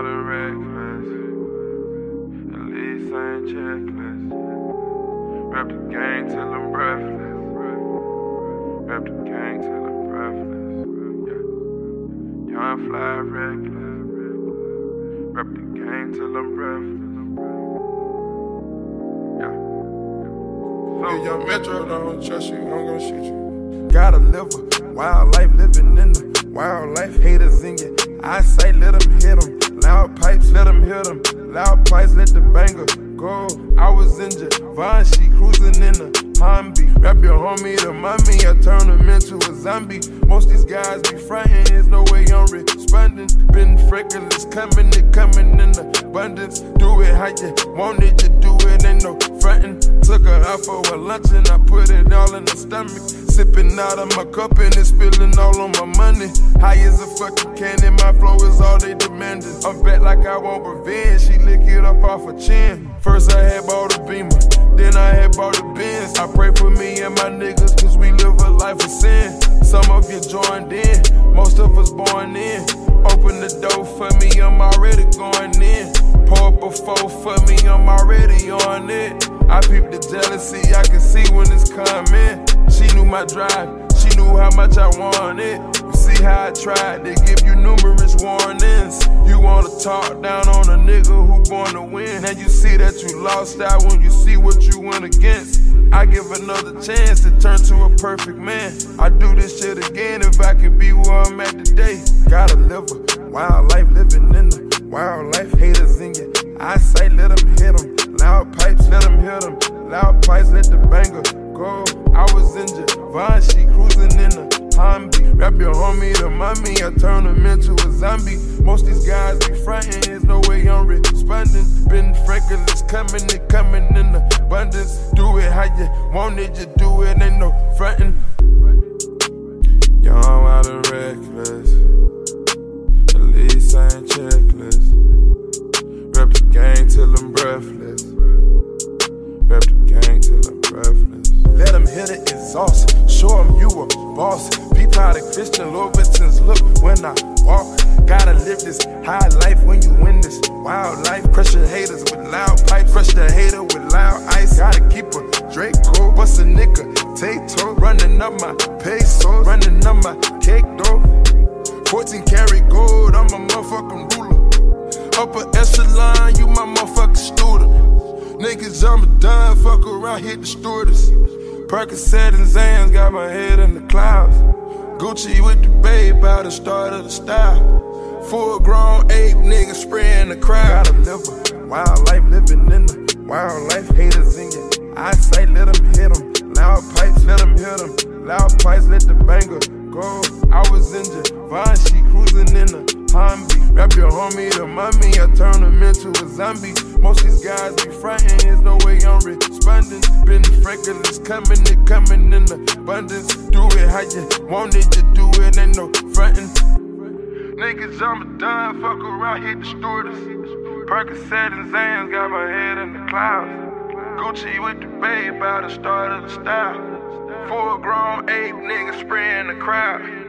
wild and reckless. At least I ain't checklist. Rep the gang till I'm breathless. Rep the gang till I'm breathless. Yeah. Young fly reckless. Rep the gang till I'm breathless. Yeah. If young Metro don't trust you, I'm gonna shoot you. Gotta live a wild life, living in the wild life. Haters in your eyesight, let them hit them. Loud pipes, let them hit them. Loud pipes, let the banger go. I was in Javon, she cruising in the Humvee. Rap your homie to mommy, I turn him into a zombie. Most these guys be frontin', there's no way I'm responding. Been freckles coming, it coming in abundance. Do it how you want it, you do it, ain't no frontin'. Took her out for a lunch and I put it all in the stomach. Sipping out of my cup and it's spilling all on my money. High as a fucking candy, my flow is all they demanding. I'm back like I want revenge, she lick it up off her chin. First I had bought a beamer, then I had bought a Benz. I pray for me and my niggas, cause we live a life of sin. Some of you joined in, most of us born in. Open the door for me, I'm already going in. Pour up a four for me, I'm already on it. I peep the jealousy, I can see when it's coming. She knew my drive, she knew how much I wanted. How I tried to give you numerous warnings. You wanna talk down on a nigga who born to win. Now you see that you lost out when you see what you went against. I give another chance to turn to a perfect man. I do this shit again if I can be where I'm at today. Gotta live a wild life, living in Rap your homie to mommy, I turn him into a zombie. Most these guys be frontin', there's no way I'm responding. Been freckles coming, it coming in abundance. Do it how you want it, you do it, ain't no frontin'. Young, wild and reckless. At least I ain't checklist. Rep the gang till I'm breathless. Rep the gang till I'm breathless. Let them hit the exhaust. Show them you a boss. How the Christian Louboutins look when I walk. Gotta live this high life when you win this wild life. Your haters with loud pipes. Crush the hater with loud ice. Gotta keep a Draco. Bust a nigga. Take toe. Running up my pesos. Running up my cake dough. 14 karat gold. I'm a motherfucking ruler. Upper echelon. You my motherfucking student. Niggas, I'm a dime, fuck around, hit the stewardess. Percocet and Xans got my head in the clouds. Gucci with the babe by the start of the style. Full grown ape nigga spraying the crowd. Gotta live a wild life, living in the wild life. Haters in your eyesight, let them hit them. Loud pipes, let them hit them. Loud pipes, let the banger go. I was in Javon, she cruising in the Humvee. Rap your homie to mommy, I turn him into a zombie. Most these guys be frontin', there's no way I'm responding. Been freckles coming, it coming in abundance. Do it how you want it, you do it, ain't no frontin'. Niggas, I'm a dime, fuck around, hit the stewardess. Percocet and Xans got my head in the clouds. Gucci with the babe by the start of the style. Full grown ape nigga spraying the crowd.